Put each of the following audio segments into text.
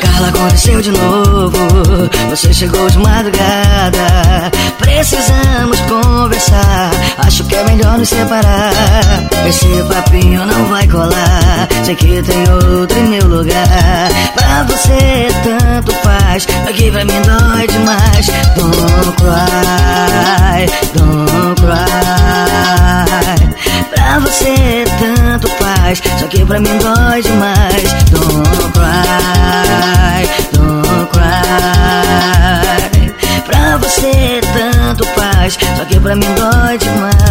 Carla, aconteceu de novo. Você chegou de madrugada. Precisamos conversar. Melhor nos separar. Esse papinho não vai colar. Sei que tem outro em meu lugar. Pra você tanto faz. Aqui pra mim dói demais. Don't cry, don't cry. Pra você tanto faz. Só que pra mim dói demais. Don't cry, don't cry. Pra você tanto faz. Só que pra mim dói demais.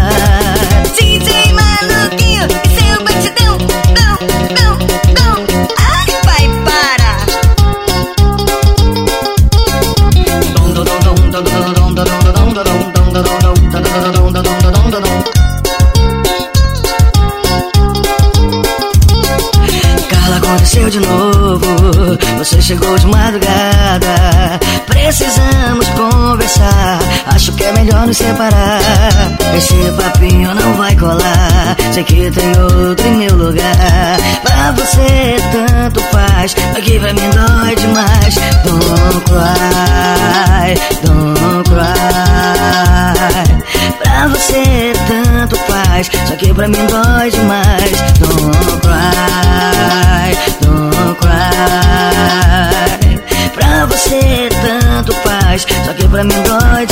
Carla, aconteceu de novo. Você chegou de madrugada. Precisamos conversar. Acho que é melhor nos separar. Esse papinho não vai colar. Sei que tem outro em meu lugar. Pra você tanto faz. Aqui pra mim dói demais. Que pra mim dói demais. Don't cry, don't cry. Pra você tanto faz. Só que pra mim dói